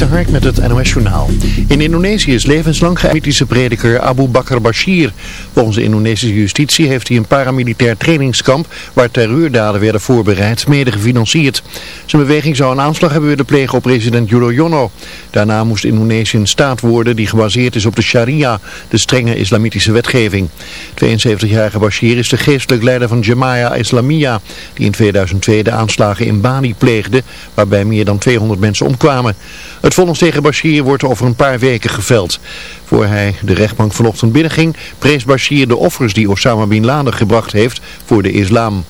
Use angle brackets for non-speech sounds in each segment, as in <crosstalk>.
de met het NOS Journaal. In Indonesië is levenslang geëmitische prediker Abu Bakr Bashir. Volgens de Indonesische justitie heeft hij een paramilitair trainingskamp waar terreurdaden werden voorbereid, mede gefinancierd. Zijn beweging zou een aanslag hebben willen plegen op president Yudhoyono. Daarna moest Indonesië een staat worden die gebaseerd is op de sharia, de strenge islamitische wetgeving. 72-jarige Bashir is de geestelijk leider van Jamaia Islamia, die in 2002 de aanslagen in Bali pleegde, waarbij meer dan 200 mensen omkwamen. Vonnis tegen Bashir wordt over een paar weken geveld. Voor hij de rechtbank vanochtend binnenging, prees Bashir de offers die Osama Bin Laden gebracht heeft voor de islam.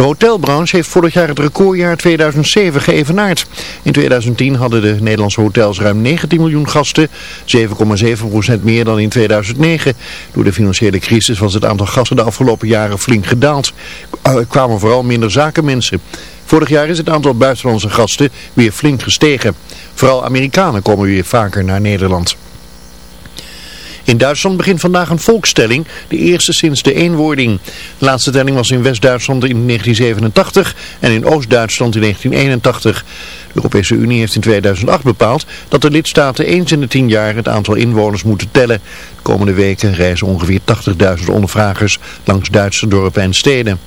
De hotelbranche heeft vorig jaar het recordjaar 2007 geëvenaard. In 2010 hadden de Nederlandse hotels ruim 19 miljoen gasten, 7,7% meer dan in 2009. Door de financiële crisis was het aantal gasten de afgelopen jaren flink gedaald. Er kwamen vooral minder zakenmensen. Vorig jaar is het aantal buitenlandse gasten weer flink gestegen. Vooral Amerikanen komen weer vaker naar Nederland. In Duitsland begint vandaag een volkstelling, de eerste sinds de eenwording. De laatste telling was in West-Duitsland in 1987 en in Oost-Duitsland in 1981. De Europese Unie heeft in 2008 bepaald dat de lidstaten eens in de tien jaar het aantal inwoners moeten tellen. De komende weken reizen ongeveer 80.000 ondervragers langs Duitse dorpen en steden.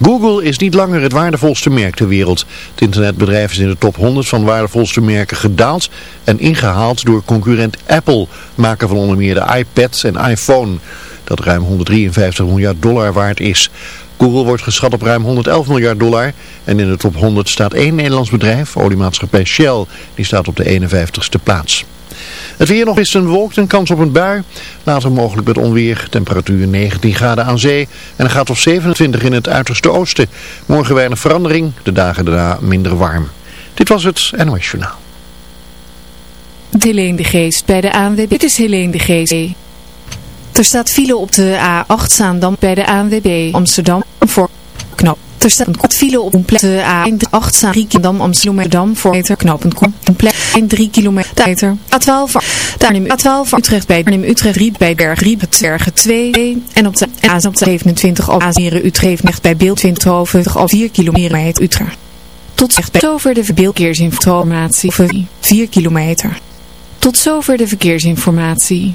Google is niet langer het waardevolste merk ter wereld. Het internetbedrijf is in de top 100 van waardevolste merken gedaald en ingehaald door concurrent Apple, maker van onder meer de iPad en iPhone, dat ruim 153 miljard dollar waard is. Google wordt geschat op ruim 111 miljard dollar en in de top 100 staat één Nederlands bedrijf, oliemaatschappij Shell, die staat op de 51ste plaats. Het weer nog is een bewolkt en kans op een bui. Later mogelijk met onweer. Temperatuur 19 graden aan zee. En gaat op 27 in het uiterste oosten. Morgen weinig verandering. De dagen daarna minder warm. Dit was het NOS Journaal. Helene de Geest bij de ANWB. Dit is Helene de Geest. Er staat file op de A8 Zaandam bij de ANWB Amsterdam voor knop. Er staat een file op plek de A8 staan 3 kilometer Amsterdam voor meter knooppunt kom. Een plek 3 kilometer. A12 voor Arnhem A12 voor Utrecht bij Utrecht Riep bij Berg Riep Bergen 2 en op de A op de 27 al Azeren Utrecht echt bij Beeld 20 over al 4 kilometer bij Utrecht. Tot zover de verkeersinformatie 4 kilometer. Tot zover de verkeersinformatie.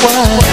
why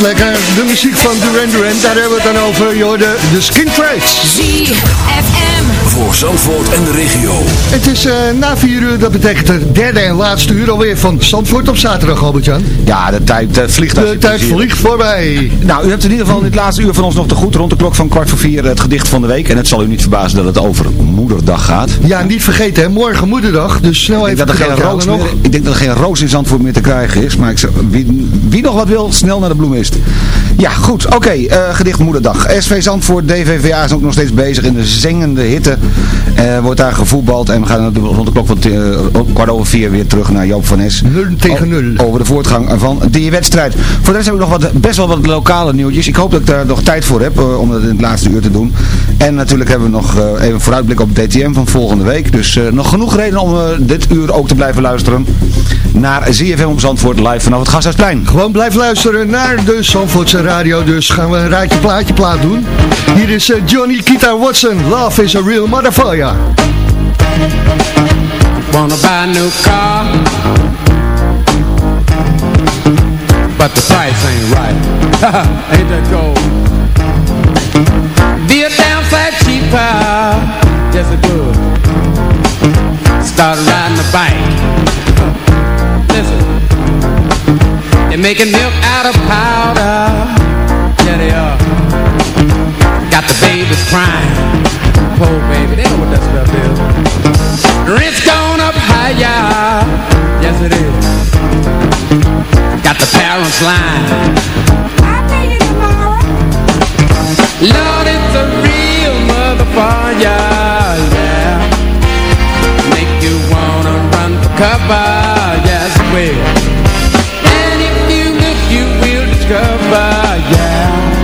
lekker. De muziek van Duran Duran, daar hebben we het dan over. Joh, de, de Skin Trades. Zandvoort en de regio. Het is eh, na vier uur, dat betekent het derde en laatste uur alweer van Zandvoort op zaterdag, Albert-Jan. Ja, de tijd eh, vliegt. als De tijd vliegt voorbij. Nou, u hebt in ieder geval in het laatste uur van ons nog te goed. Rond de klok van kwart voor vier het gedicht van de week. En het zal u niet verbazen dat het over moederdag gaat. Ja, niet vergeten, hè, morgen moederdag, dus snel Ik even dat er geen roos ik denk dat er geen roos in Zandvoort meer te krijgen is. Maar ik zeg, wie, wie nog wat wil, snel naar de bloemist. Ja, goed. Oké, eh, gedicht moederdag. SV Zandvoort, DVVA is ook nog steeds bezig in de zengende hitte Eh, wordt daar gevoetbald en we gaan rond de klok van uh, kwart over vier weer terug naar Joop van Nes. 0 tegen 0. Over de voortgang van die wedstrijd. Voor de rest heb ik nog wat, best wel wat lokale nieuwtjes. Ik hoop dat ik daar nog tijd voor heb om dat in het laatste uur te doen. En natuurlijk hebben we nog even een vooruitblik op DTM van volgende week. Dus nog genoeg reden om dit uur ook te blijven luisteren naar ZFM op Zandvoort live vanaf het Gasthuisplein. Gewoon blijf luisteren naar de Zandvoortse radio. Dus gaan we een rijtje plaatje plaat doen. Hier is Johnny Kita Watson. Love is a real motherfucker. Wanna buy a new car But the price ain't right. <laughs> Ain't that gold? Be a damn sight cheaper Yes it would Start riding a bike. <laughs> Listen. They're making milk out of powder. Yeah they are. Got the babies crying Poor baby, they know what that stuff is Rent's gone up higher. Yes it is. Got the parents lying. I'll tell you tomorrow. Lord, it's a real motherfucker Yeah. Make you wanna run for cover Yes it will. And if you look you will discover Yeah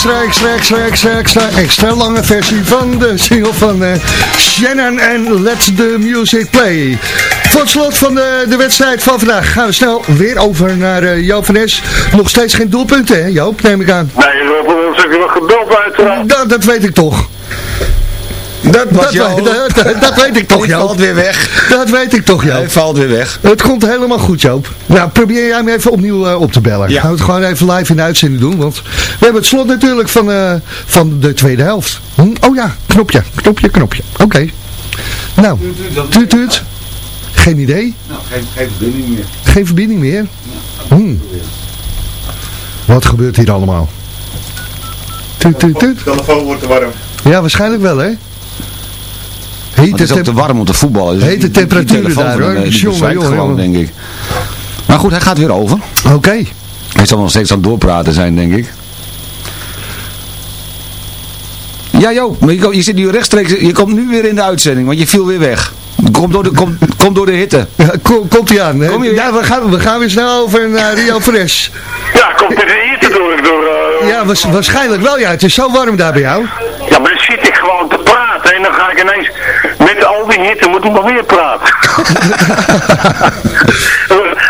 extra, extra, extra, extra, extra, extra, lange versie van de single van eh, Shannon en Let the Music Play. Voor het slot van de, de wedstrijd van vandaag gaan we snel weer over naar eh, Joop van Es. Nog steeds geen doelpunten, hè Joop, neem ik aan. Nee, we hebben ons nog gebeld uiteraard. Dat, dat weet ik toch. Dat, dat, dat, dat <laughs> weet ik toch, Hij Joop. valt weer weg. Dat weet ik toch, Joop. Hij valt weer weg. Het komt helemaal goed, Joop. Nou, probeer jij me even opnieuw eh, op te bellen. Ja. Gaan we het gewoon even live in de uitzending doen. Want we hebben het slot natuurlijk van, eh, van de tweede helft. Hm? Oh ja, knopje, knopje, knopje. Oké. Nou, tuut, tuut. Geen idee. Nou, geen, geen verbinding meer. Geen verbinding meer. Hm. Wat gebeurt hier allemaal? Tuut, tuut, tuut. De telefoon wordt te warm. Ja, waarschijnlijk wel, hè? Hete het is ook te warm om te voetballen. Dus Hete temperaturen daar, hem, hoor. eh, die Jongen, jongen, gewoon, denk ik. Maar goed, hij gaat weer over. Oké. Hij zal nog steeds aan het doorpraten zijn, denk ik. Ja, joh, maar je, zit nu rechtstreeks, je komt nu weer in de uitzending, want je viel weer weg. Kom door de, kom, kom door de hitte. Ja, kom, komt hij aan. hè? Kom je- ja, we gaan, we gaan weer snel over naar Rio Fres. Ja, komt er hier te door. door eh, Ja, waars- waarschijnlijk wel. Ja, het is zo warm daar bij jou. ja, maar dan zit ik gewoon te praten en dan ga ik ineens al die hitte moet ik nog weer praten. <laughs>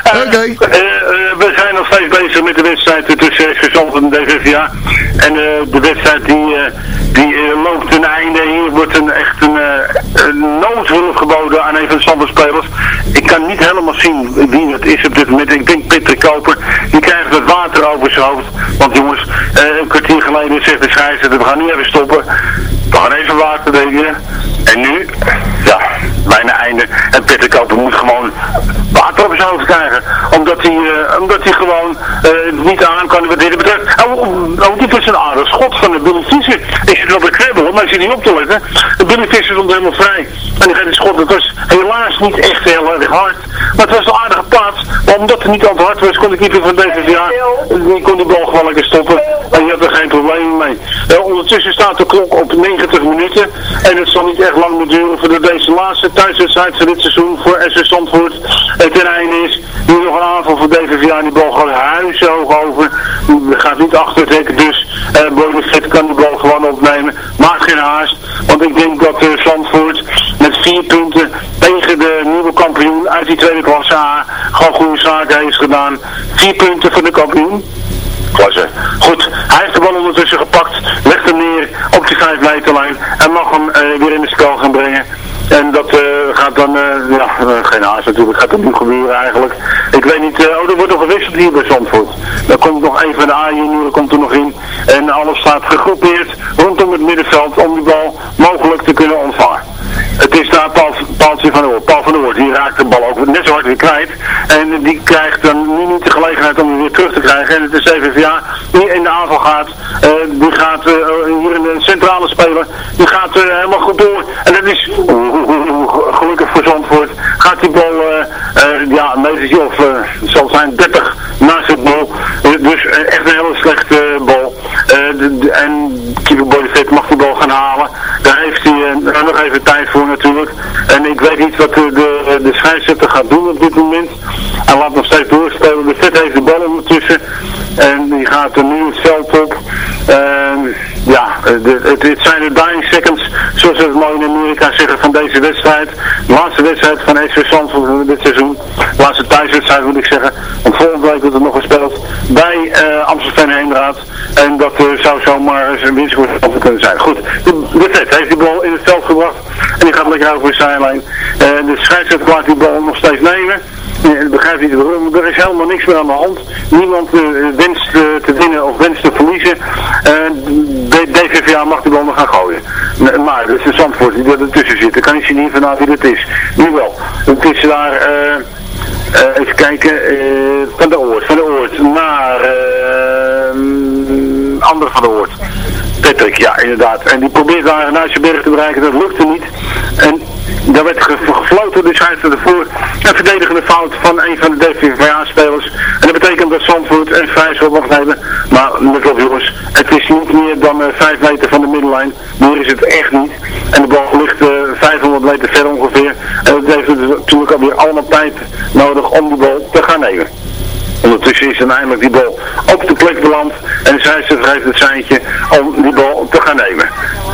Eh, Oké. eh, eh, we zijn nog steeds bezig met de wedstrijd tussen Zandvoort en DVVA. En eh, de wedstrijd die, eh, die eh, loopt ten einde. Hier wordt een, echt een, eh, noodhulp geboden aan een van de Zandvoortspelers. Ik kan niet helemaal zien wie het is op dit moment. Ik denk Peter Koper. Die krijgt het water over zijn hoofd. Want jongens, eh, een kwartier geleden zegt de scheidsrechter, we gaan niet even stoppen. We gaan even water drinken. En nu, ja, bijna einde. En Peter Koper moet gewoon water op zijn hoofd krijgen. Omdat hij, eh, omdat hij gewoon eh, niet aan kan wat dit betreft. Oh, oh, oh, dit is een aardig schot van de Billy Visser. Ik zit op de krebbel, maar ik zit niet op te letten. De Billy Visser stond helemaal vrij. En die gaat de schot, dat was helaas niet echt heel erg hard. Maar het was een aardige plaats. Maar omdat het niet al te hard was, kon de keeper van DVVA, die kon die bal gewoon lekker stoppen. En die had er geen probleem ondertussen staat de klok op 90 minuten. En het zal niet echt lang meer duren voordat deze laatste thuiswedstrijd van dit seizoen voor SS Zandvoort het ten einde is. Nu nog een aanval voor DVVA die bal gaat huishoog over. Gaat niet achter het hek, dus uh, Bonifet kan die bal gewoon opnemen. Maakt geen haast, want ik denk dat uh, Zandvoort met vier punten tegen de nieuwe kampioen uit die tweede klasse A gewoon goede zaken heeft gedaan. Vier punten voor de kampioen klasse. Goed, hij heeft de bal ondertussen gepakt, legt hem neer op die 5 meterlijn en mag hem uh, weer in het spel gaan brengen. En dat uh, gaat dan, uh, ja, geen haast natuurlijk, gaat dat nu gebeuren eigenlijk. Ik weet niet, oh, er wordt nog gewisseld hier bij Zandvoort. Dan komt nog een van de A-junioren komt er nog in. En alles staat gegroepeerd rondom het middenveld om die bal mogelijk te kunnen ontvangen. Het is daar Paul, van de Oort. Paul van de Oort, die raakt de bal ook net zo hard weer kwijt. En die krijgt dan nu niet de gelegenheid om hem weer terug te krijgen. En het is CVVA die in de aanval gaat. Uh, die gaat uh, hier in de centrale speler. Die gaat helemaal goed door. En dat is gelukkig voor Zandvoort. Gaat die bal, ja, een of zal zijn 30 naast het bal. dus echt een hele slechte bal. De, de, en Kiefer Bonifet mag die bal gaan halen. Daar heeft hij nog even tijd voor natuurlijk. En ik weet niet wat de, de, de scheidsrechter gaat doen op dit moment. Hij laat nog steeds doorspelen. De vet heeft de bal ondertussen. En die gaat er nu het veld op. En ja, het, het, zijn de dying seconds, zoals ze het mooi in Amerika zeggen, van deze wedstrijd. De laatste wedstrijd van SV Zandvoort van dit seizoen. De laatste thuiswedstrijd moet ik zeggen. Want volgende week wordt er nog gespeeld bij uh, Amsterdam Heenraad. En dat uh, zou zomaar zijn winst kunnen zijn. Goed, de, de vet heeft die bal in het veld gebracht. En die gaat lekker over de zijlijn. Uh, de scheidsrechter laat die bal nog steeds nemen. Ik begrijp niet er is helemaal niks meer aan de hand. Niemand uh, wenst uh, te winnen of wenst te verliezen. Uh, DVVA mag de bal nog gaan gooien. Maar, dat is de Zandvoort die er tussen zit. Dan kan zien niet vanuit wie dat is. Nu wel. Het is daar, even kijken, van de Oort. Van de Oort naar andere van de Oort. Patrick, ja inderdaad. En die probeert daar zijn berg te bereiken, dat lukte niet. En daar werd gefloten, dus hij ervoor een verdedigende fout van een van de DVVA-spelers. En dat betekent dat Zandvoort een vrij zal mag nemen. Maar let op jongens, het is niet meer dan uh, 5 meter van de middenlijn. Meer is het echt niet. En de bal ligt uh, 500 meter ver ongeveer. En dat heeft natuurlijk alweer allemaal tijd nodig om die bal te gaan nemen. Ondertussen is dan eindelijk die bal op de plek beland. En scheidsrechter heeft het seintje om die bal te gaan nemen.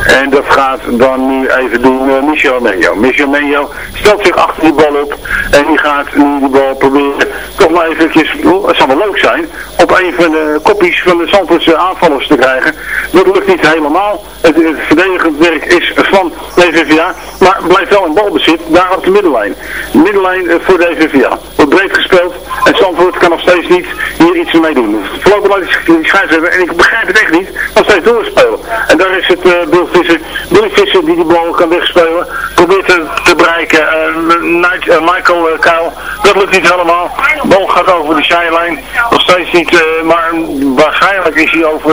En dat gaat dan nu even doen uh, Michel Menjo. Michel Menjo stelt zich achter die bal op. En die gaat nu die bal proberen toch maar eventjes, oh, het zal wel leuk zijn, op een van de kopjes van de Zandvoortse aanvallers te krijgen. Dat lukt niet helemaal. Het, verdedigend werk is van DVVA. Maar blijft wel een balbezit daar op de middenlijn. De middenlijn voor DVVA. Wordt breed gespeeld. En Zandvoort kan nog steeds niet hier iets mee doen. Voorlopig laat die scheidsrechter, en ik begrijp het echt niet, nog steeds doorspelen. En daar is het uh, Visser, Billy Visser die die bal kan wegspelen. Probeert te, te bereiken. Uh, Michael uh, Kuil, dat lukt niet helemaal. De bal gaat over de zijlijn. Nog steeds niet, uh, maar waarschijnlijk is hij over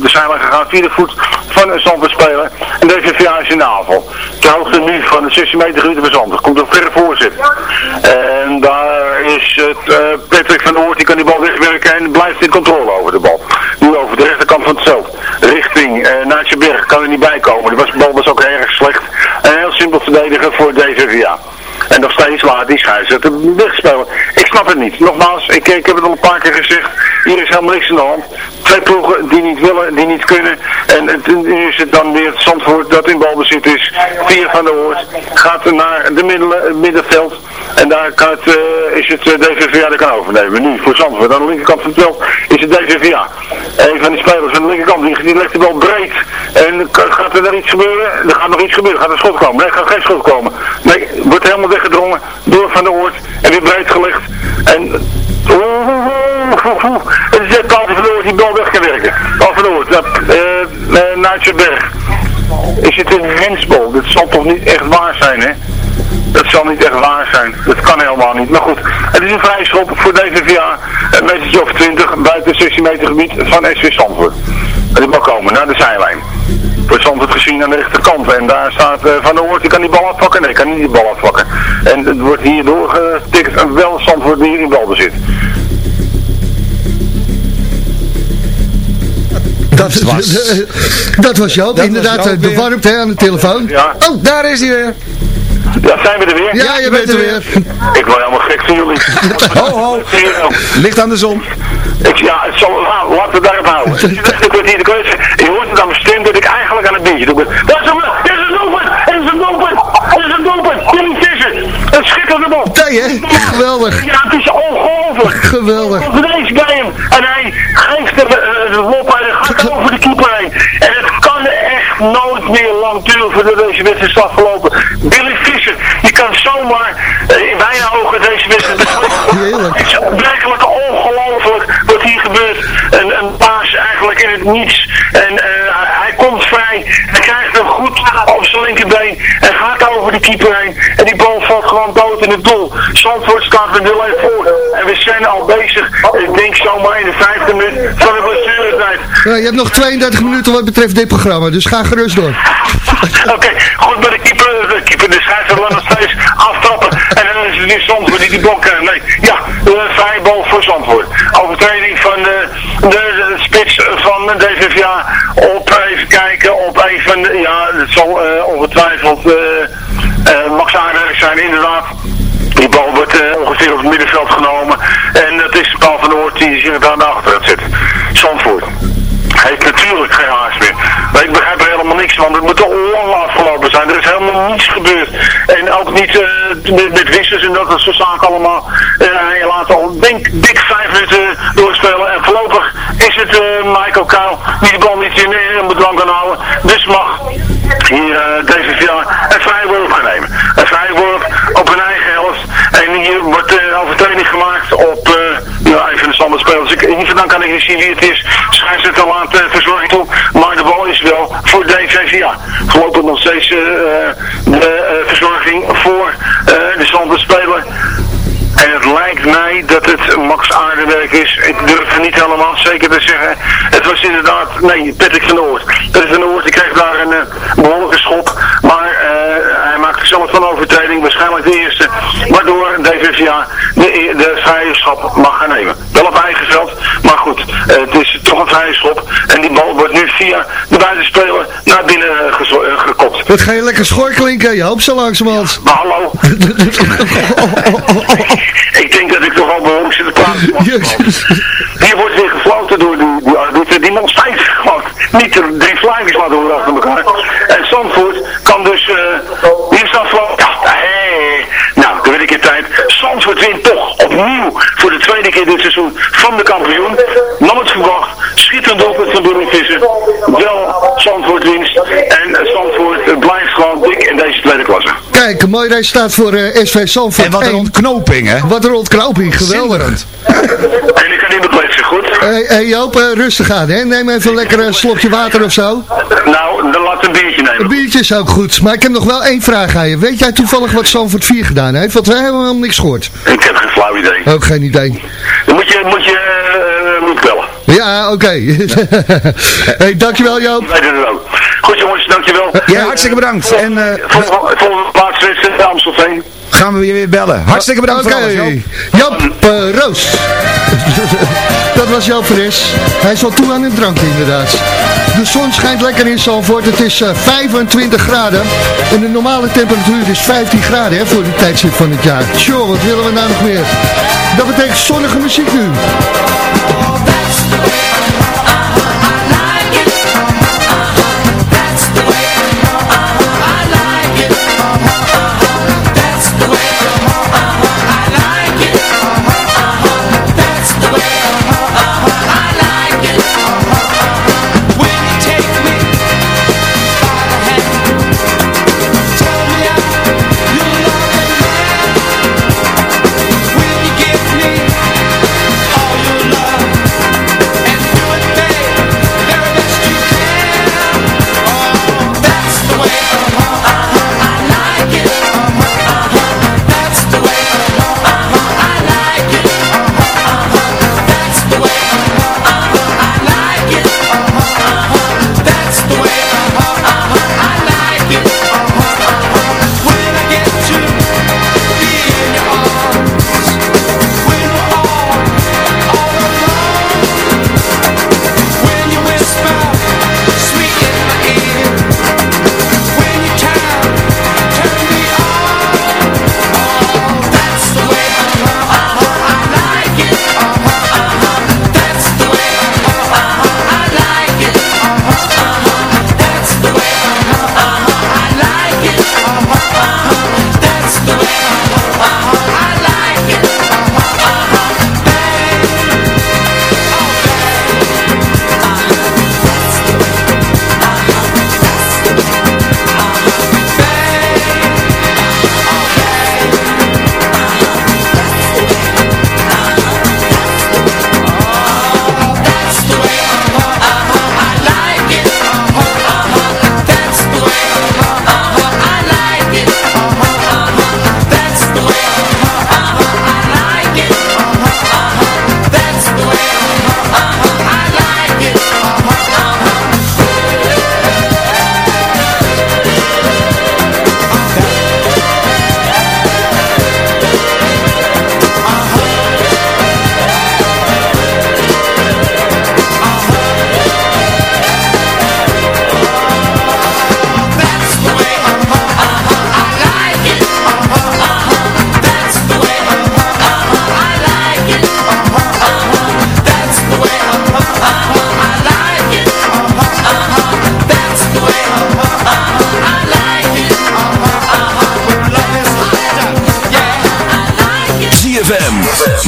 de zijlijn gegaan. Vierde voet van een Zandvoort speler. En deze VA is in de. De hoogte nu van de 16 meter gebied van Zandvoort. Komt op verre voorzet. En daar is het Patrick van Oort, die kan die bal wegwerken en blijft in controle over de bal. Nu over de rechterkant van het veld. Richting uh, Berg kan er niet bij komen. De bal was ook erg slecht. En heel simpel verdedigen voor DVVA. En nog steeds laat die scheidsrechter wegspelen. Ik snap het niet. Nogmaals, ik, ik heb het al een paar keer gezegd. Hier is helemaal niks aan de hand. Twee ploegen die niet willen, die niet kunnen. En het, nu is het dan weer het Zandvoort dat in balbezit is. Vier van de Hoort gaat naar de middelen, middenveld. En daar kan het, uh, is het uh, DVVA dat kan overnemen. Nu voor Zandvoort. Aan de linkerkant van het veld is het DVVA. Een van die spelers aan de linkerkant die, legt de bal breed. En gaat er daar iets gebeuren? Er gaat nog iets gebeuren. Gaat er schot komen? Nee, gaat geen schot komen. Nee, wordt helemaal weggedrongen door Van de Oort. En weer breed gelegd. En... Het is net De Oort die bal weg kan werken. De. Uh, uh, Berg. is het een hensbal. Dat zal toch niet echt waar zijn, hè? Dat zal niet echt waar zijn. Dat kan helemaal niet. Maar goed, het is een vrije schop voor DVVA. Een metertje of 20 buiten het 16 meter gebied van SV Zandvoort. En die mag komen naar de zijlijn. Wordt Zandvoort gezien aan de rechterkant. En daar staat eh, Van der Hoort, die kan die bal afpakken. Nee, kan niet die bal afpakken. En het wordt hier doorgetikt. En wel Zandvoort die hier in balbezit. Dat was, <laughs> dat was Joop, Dat inderdaad, was bewarmd hè, aan de telefoon. Ja, Oh, daar is hij weer. ja zijn we er weer? Ja, je bent er weer. <laughs> Ik word helemaal gek van jullie. <laughs> Ho, ho. Licht aan de zon. Ik, ja, het zal, nou, laten we het daarop houden. Ik een kwartier te keuze. Je hoort het aan mijn stem dat ik eigenlijk aan het biertje doe. Dat is een, dat is een doelpunt! Dat is een doelpunt! Dat is een doelpunt! Jullie vissen! Een schitterende bal! Nee hè, geweldig. Ja, het is ongelooflijk! Geweldig. Komt ineens bij hem en hij geeft hem eh, de en hij gaat over de keeper heen. En het kan echt nooit meer lang duren voordat deze wedstrijd is afgelopen. Billy Visser, die kan zomaar eh, in mijn ogen deze wedstrijd <laughs> Heerlijk. Het is werkelijk ongelooflijk wat hier gebeurt. Een, een paas eigenlijk in het niets. En eh, hij, hij komt vrij. Hij krijgt hem goed op zijn linkerbeen. En gaat over de keeper heen. En die bal gewoon dood in het doel. Zandvoort staat met 0-1 voor. En we zijn al bezig. Ik denk zomaar in de vijfde minuut van de blessuretijd. Ja, je hebt nog 32 minuten wat betreft dit programma, dus ga gerust door. <laughs> Oké, goed bij de keeper, de keeper, de scheidsrechter laat nog steeds aftrappen. En dan is het weer Zandvoort die die bal krijgt. Nee, ja, vrije bal voor Zandvoort. Overtreding van de, de, de spits van DVVA op, even kijken, op een van de, ja, het zal eh, ongetwijfeld eh eh, Max Aardenwerk zijn, inderdaad. Die bal wordt eh, ongeveer op het middenveld genomen. En het is Paul van Oort die zich daar naar achter gaat zetten. Zandvoort heeft natuurlijk geen haast meer. Maar ik begrijp er helemaal niks van. Het moet al lang afgelopen zijn. Er is helemaal niets gebeurd. En ook niet eh, met, wissers en dat soort zaken allemaal. En hij laat al denk, dik vijf minuten doorspelen. En voorlopig is het eh, Michael Kuil die de bal niet in, in bedwang kan houden. Dus mag hier uh, DVVA een vrije worp gaan nemen. Een vrije worp op hun eigen helft. En hier wordt uh, overtreding gemaakt op uh, ja, even een standaard spel. Dus ik, hier dan kan ik niet zien wie het is. Scheidsrechter laat uh, toe. Maar de bal is wel voor DVVA. Voorlopig nog steeds uh, de verzorging voor de standaard speler. En het lijkt mij dat het Max Aardenwerk is. Ik durf het niet helemaal zeker te zeggen. Het was inderdaad, nee, Patrick van Oort. Patrick van Oort die kreeg daar een behoorlijke schop. Maar hij maakte zelf van overtreding, waarschijnlijk de eerste. Waardoor DVVA de, de vrije schop mag gaan nemen. Wel op eigen veld, maar goed. Het is toch een vrije schop. En die bal wordt nu via de buitenspeler naar binnen gekopt. Wat ga je lekker schorklinken? Je hoopt zo langzamerhand. Maar hallo. <laughs> ik denk dat ik toch al behoorlijk zit te praten. Hier wordt weer gefloten door die, die arbiter. Die nog steeds gewoon niet de drie flyers laten horen achter elkaar. En Zandvoort kan dus... Uh, hier staat gewoon... Ja, hey. Nou, de weet ik in tijd. Zandvoort wint toch opnieuw voor de tweede keer dit seizoen van de kampioen. Nam het verwacht. Schitterend doelpunt van Bruno Visser. Wel Zandvoort winst. En Zandvoort blijft gewoon dik in deze tweede klasse. Kijk, een mooi resultaat voor uh, SV Zandvoort. En wat een ontknoping, hè? Wat een ontknoping, geweldig. En ik kan niet bekletsen, Hé hey, Joop, uh, rustig aan, hè? Neem even een lekker uh, slokje water of zo. Nou, dan laat een biertje nemen. Een biertje is ook goed, maar ik heb nog wel één vraag aan je. Weet jij toevallig wat Zandvoort 4 gedaan heeft? Want wij hebben helemaal niks gehoord. Ik heb geen flauw idee. Ook geen idee. Dan moet je, moet je, uh, moet bellen. Ja, oké. Okay. <laughs> hey, dankjewel Joop. Wij doen het ook. Jongens, dankjewel. Ja, hartstikke bedankt. En, uh, volgende, volgende plaats is uh, Amstelveen. Gaan we je weer bellen. Hartstikke bedankt okay. voor alles, Joop. Joop uh, Roos. <laughs> Dat was Joop Fris. Hij is al toe aan het drankje inderdaad. De zon schijnt lekker in Zandvoort. Het is uh, 25 graden. En de normale temperatuur is 15 graden hè, voor de tijdstip van het jaar. Tjoh, wat willen we nou nog meer? Dat betekent zonnige muziek nu.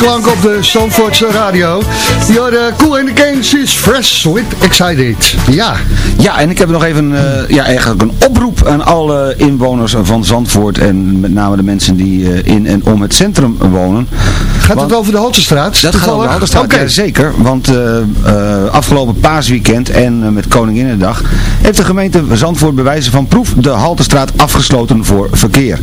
Disco-klank op de Zandvoortse radio. Die hoorde Cool in the Games is fresh with excited. Ja. Ja, en ik heb nog even eh, ja, eigenlijk een oproep aan alle inwoners van Zandvoort en met name de mensen die eh, in en om het centrum wonen. Gaat Want- het over de Haltestraat? Dat gaat over de Halterstraat, ja, zeker. Want eh, eh, afgelopen paasweekend en eh, met Koninginnedag heeft de gemeente Zandvoort bij wijze van proef de Halterstraat afgesloten voor verkeer.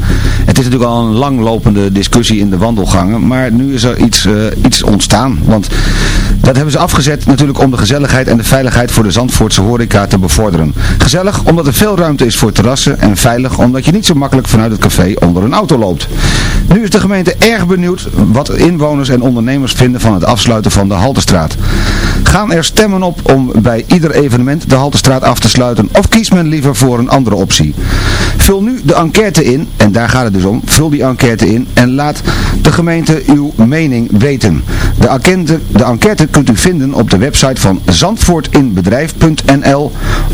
Het is natuurlijk al een langlopende discussie in de wandelgangen, maar nu is er iets, eh, iets ontstaan. Want dat hebben ze afgezet natuurlijk om de gezelligheid en de veiligheid voor de Zandvoortse horeca te bevorderen. Gezellig omdat er veel ruimte is voor terrassen en veilig omdat je niet zo makkelijk vanuit het café onder een auto loopt. Nu is de gemeente erg benieuwd wat inwoners en ondernemers vinden van het afsluiten van de Haltestraat. Gaan er stemmen op om bij ieder evenement de Haltestraat af te sluiten of kiest men liever voor een andere optie? Vul nu de enquête in, en daar gaat het dus om, vul die enquête in en laat de gemeente uw mening weten. De enquête, de enquête kunt u vinden op de website van zandvoortinbedrijf.nl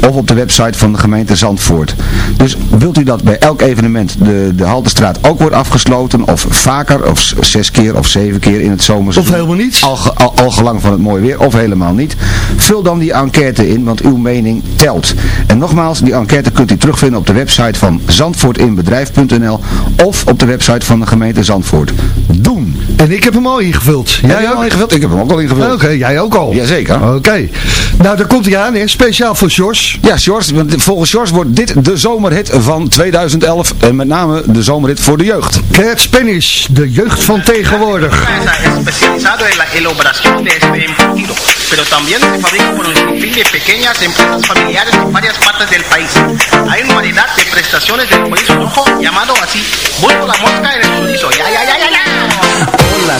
of op de website van de gemeente Zandvoort. Dus wilt u dat bij elk evenement de, de Haltestraat ook wordt afgesloten of vaker of zes keer of zeven keer in het zomerseizoen. Of helemaal niet. Al, al, al gelang van het mooie weer, of helemaal niet. Vul dan die enquête in, want uw mening telt. En nogmaals, die enquête kunt u terugvinden op de website van zandvoortinbedrijf.nl of op de website van de gemeente Zandvoort. Doen! En ik heb hem al ingevuld. Heb je hem al ingevuld? Ik heb hem ook al ingevuld. Oké, jij ook al. Jazeker. Oké. Nou, daar komt hij aan, hè. Speciaal voor Jos. Ja, Sjors, want volgens Sjors wordt dit de zomerhit van 2011. En met name de zomerhit voor de jeugd. Cat Spanish, de jeugd van tegenwoordig. pero también se fabrica por un sinfín de pequeñas empresas familiares en varias partes del país. Hay una variedad de prestaciones del chorizo rojo llamado así, vuelvo la mosca en el chorizo, ya, ya, ya, ya, ya. Hola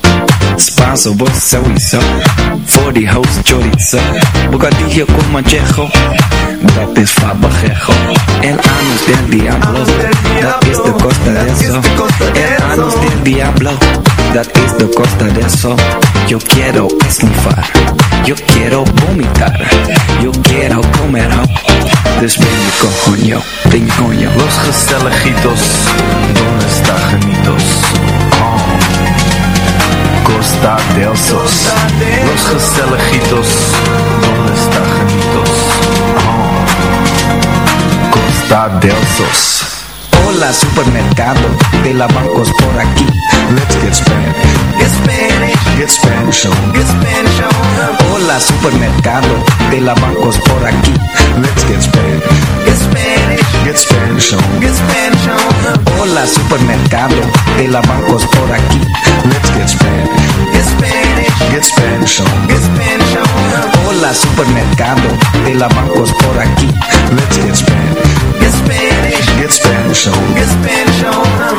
Spanso, vos sowieso. Voor die host chorizo. Bocadillo con manchejo. Dat is fabajejo. El anus del diablo. Dat is de costa de eso. El anus del diablo. Dat is de costa de eso. Yo quiero esnifar. Yo quiero vomitar. Yo quiero comer. Dus ben je coño. Ben je coño. Los Gestelejitos, ¿dónde está Janitos? Oh, Costa del Sos. Los Gestelejitos, ¿dónde está? Oh, Costa del Sos. Hola supermercado de la bancos por aquí. Let's get Spanish. Get Spanish. Get Spanish on. Get Spanish on. Hola supermercado de la bancos por aquí. Let's get Spanish. Get Spanish. Get Spanish on. Get Spanish on. Hola supermercado de la bancos por aquí. Let's get Spanish. Get Spanish. Get Spanish on. Get Spanish on. Hola supermercado de la bancos por aquí. Let's get Spanish. Get Spanish. Get Spanish on. Get Spanish on.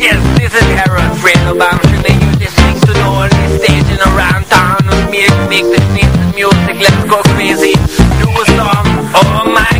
Yes, this is Bamshin and you listening to around town make the music. Let's go crazy. Do a song. Oh my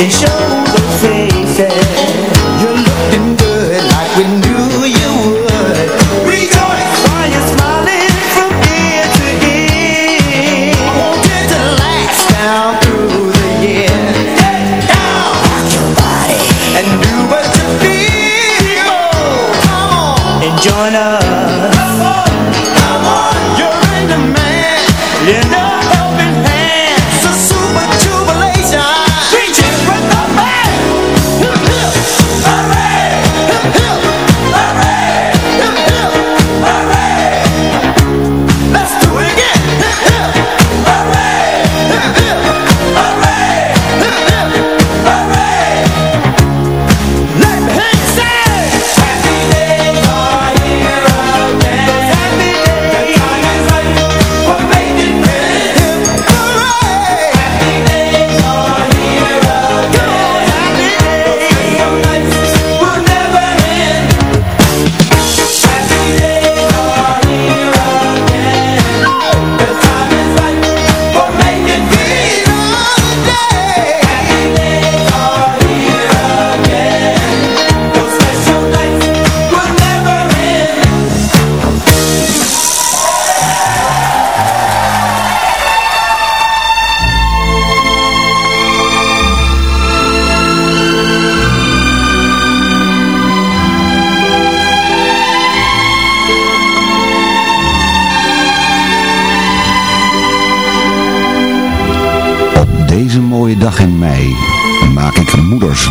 and show those faces.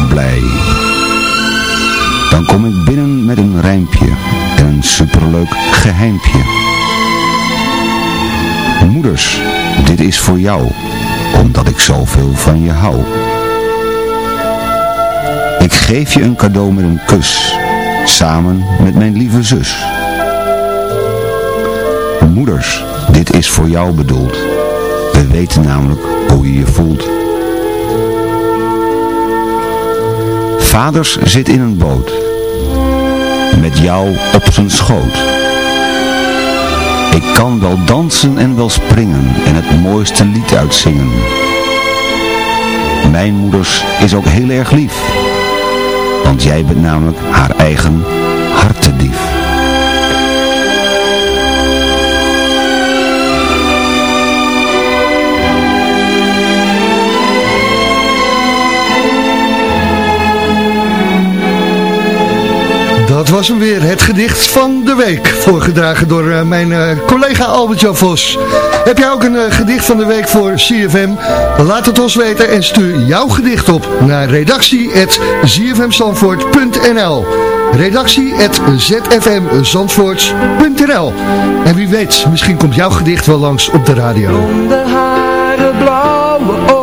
Blij. Dan kom ik binnen met een rijmpje en een superleuk geheimpje. Moeders, dit is voor jou, omdat ik zoveel van je hou. Ik geef je een cadeau met een kus, samen met mijn lieve zus. Moeders, dit is voor jou bedoeld. We weten namelijk hoe je je voelt. Vaders zit in een boot. Met jou op zijn schoot. Ik kan wel dansen en wel springen en het mooiste lied uitzingen. Mijn moeders is ook heel erg lief. Want jij bent namelijk haar eigen hartedief. Dat was hem weer, het gedicht van de week. Voorgedragen door eh, mijn eh, collega Albert-Jan Vos. Heb jij ook een eh, gedicht van de week voor CFM? Laat het ons weten en stuur jouw gedicht op naar redactie.zfmzandvoort.nl redactie.zfmzandvoort.nl En wie weet, misschien komt jouw gedicht wel langs op de radio. Blonde haren, blauwe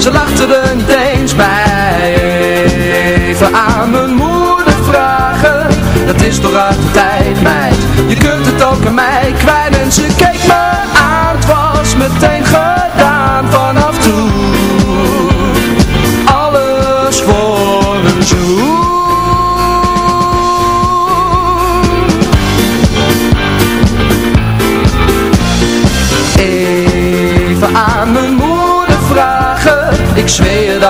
Ze lachte er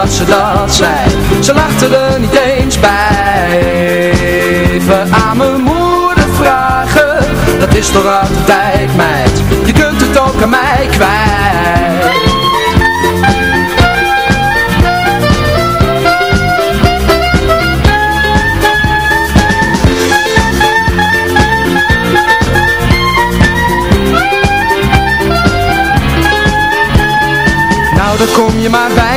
dat ze dat zei. Ze lachten er niet eens bij. Even aan mijn moeder vragen. Dat is toch uit de tijd meid. Je kunt het ook aan mij kwijt. Nou, daar kom je maar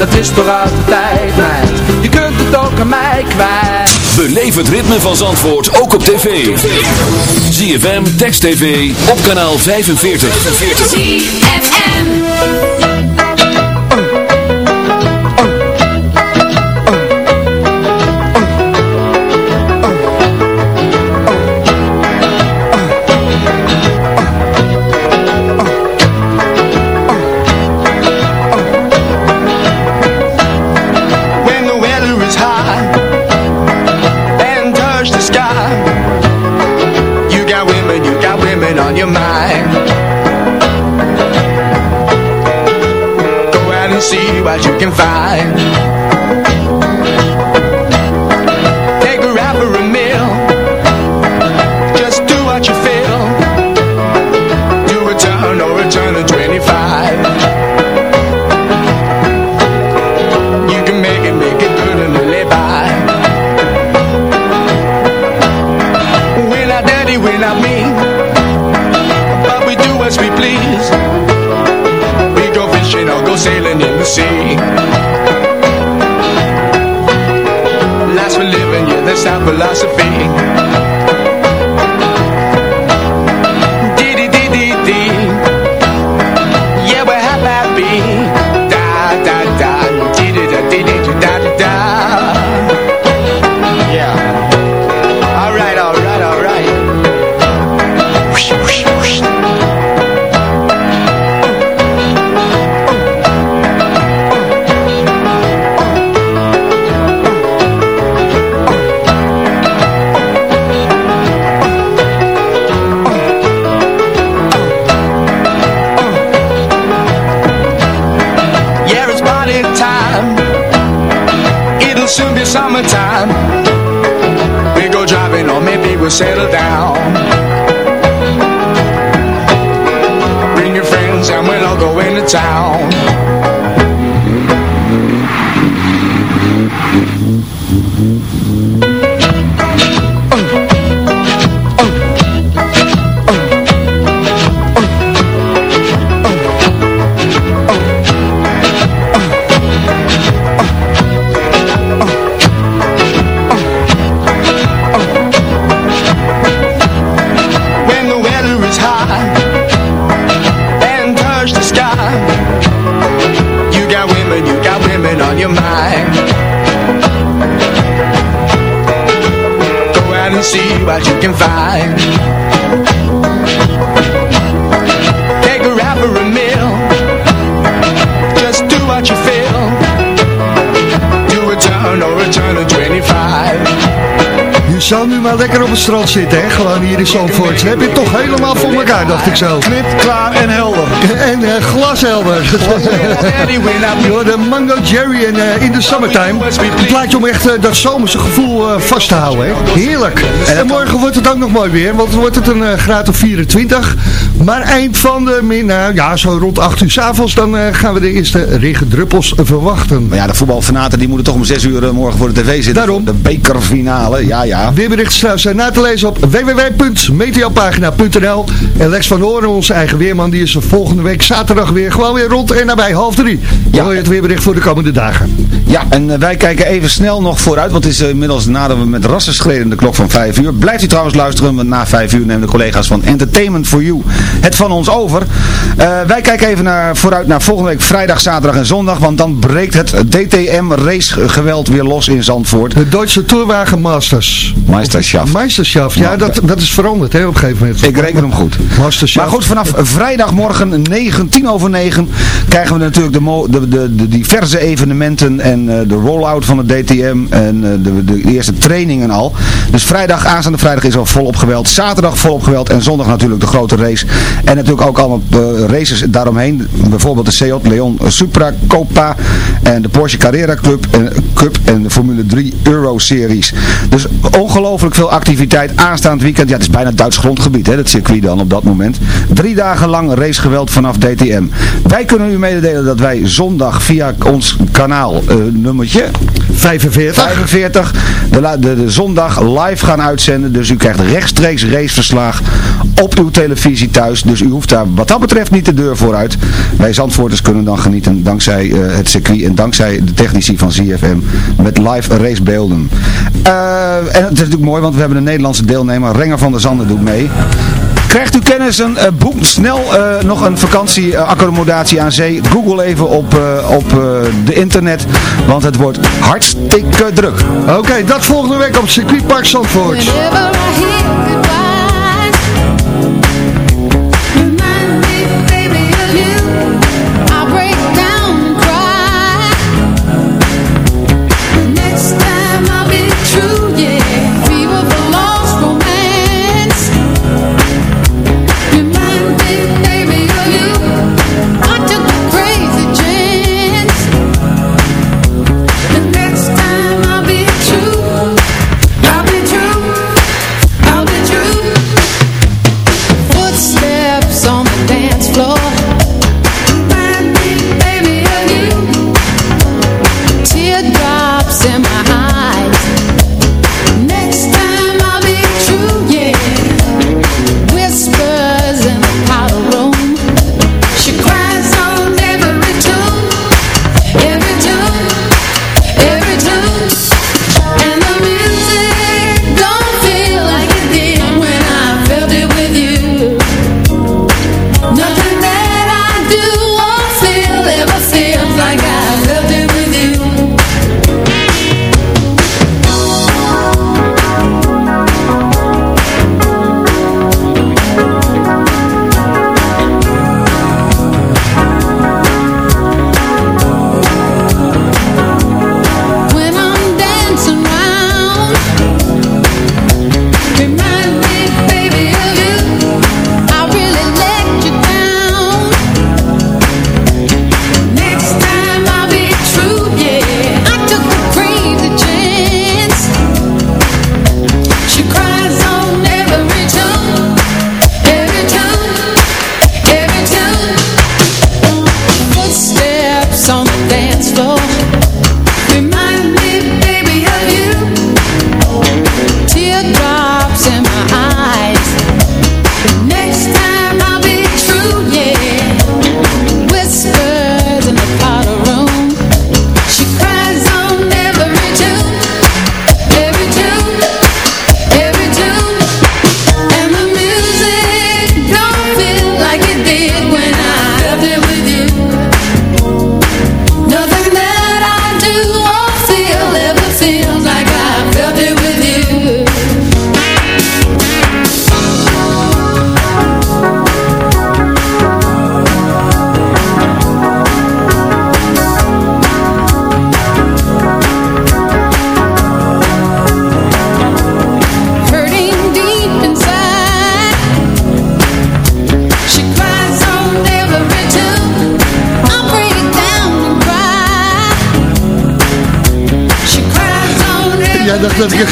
dat is toch altijd tijd. Je kunt het ook aan mij kwijt. Beleef het ritme van Zandvoort ook op tv. ZFM, Text TV, op kanaal 45. 45. Can find sound philosophy. Op het strand zitten, hè? Gewoon hier in Zandvoort. heb je toch helemaal voor elkaar, dacht ik zo. Knip, klaar en helder. En eh, glashelder. <laughs> Door de Mango Jerry en eh, in de summertime. Een plaatje om echt eh, dat zomerse gevoel vast te houden, hè? Heerlijk. En, morgen wordt het ook nog mooi weer, want dan wordt het een graad of 24. Maar eind van de middag, ja, zo rond 8 uur s'avonds, dan eh, gaan we de eerste regendruppels verwachten. Maar ja, de voetbalfanaten die moeten toch om 6 uur morgen voor de tv zitten. Daarom. De bekerfinale, ja ja. Weerbericht straks eh, na te lezen op www.meteopagina.nl En Lex van Horen, onze eigen weerman, die is er volgende week zaterdag weer gewoon weer rond en nabij half drie. Dan hoor je het weerbericht voor de komende dagen. Ja, en eh, wij kijken even snel nog vooruit, want het is eh, inmiddels nadat we met rassen schreden de klok van 5 uur. Blijft u trouwens luisteren, want na 5 uur nemen de collega's van Entertainment for You het van ons over. Eh, wij kijken even naar, vooruit naar volgende week vrijdag, zaterdag en zondag, want dan breekt het DTM racegeweld weer los in Zandvoort. De Duitse Tourwagen Masters. Meisterschaft. Meisterschaft, ja, dat, dat is veranderd hè, op een gegeven moment. Ik reken hem goed. Masterschaft. Maar goed, vanaf vrijdagmorgen 19 over 9 krijgen we natuurlijk de, de, de, diverse evenementen en eh, de rollout van het DTM en eh, de, de eerste trainingen al. Dus vrijdag, aanstaande vrijdag is al volop geweld. Zaterdag volop geweld en zondag natuurlijk de grote race. En natuurlijk ook allemaal eh, races daaromheen. Bijvoorbeeld de Seat Leon Supra Copa en de Porsche Carrera Club en, Cup en de Formule 3 Euro Series. Dus ongelooflijk veel activiteit aanstaand weekend. Ja, het is bijna Duits grondgebied, hè, dat circuit dan op dat moment. Drie dagen lang racegeweld vanaf DTM. Wij kunnen u mededelen dat wij zondag via ons kanaal eh, nummertje 45. 45 de, de, de zondag live gaan uitzenden. Dus u krijgt rechtstreeks raceverslag op uw televisie thuis. Dus u hoeft daar wat dat betreft niet de deur vooruit. Wij Zandvoorters kunnen dan genieten dankzij eh, het circuit en dankzij de technici van ZFM met live racebeelden. Eh, en het is natuurlijk mooi, want we hebben een Nederlandse deelnemer. Renger van der Zanden doet mee. Krijgt u kennis, een eh, boek snel eh, nog een vakantieaccommodatie aan zee. Google even op, eh, op eh, de internet, want het wordt hartstikke druk. Oké, dat volgende week op circuitpark Zandvoort.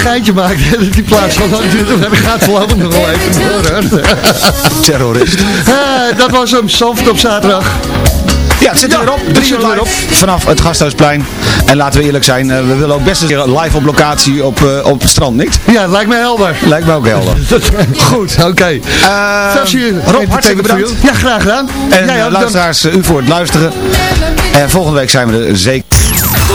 Geitje maakte. Dat die plaats van lang duurde. Maar dat gaat voorlopig nog wel even door. Terrorist. <laughs> Eh, dat was hem. Soft op zaterdag. Ja, het zit er weer op. Drie uur live vanaf het Gasthuisplein. En laten we eerlijk zijn, eh, we willen ook best een keer live op locatie op, eh, op het strand, niet? Ja, lijkt me helder. Lijkt me ook helder. <laughs> Goed, oké. Veel plezier. Rob, hartstikke bedankt. Ja, graag gedaan. En Jij ook, luisteraars, u voor het luisteren. En volgende week zijn we er zeker.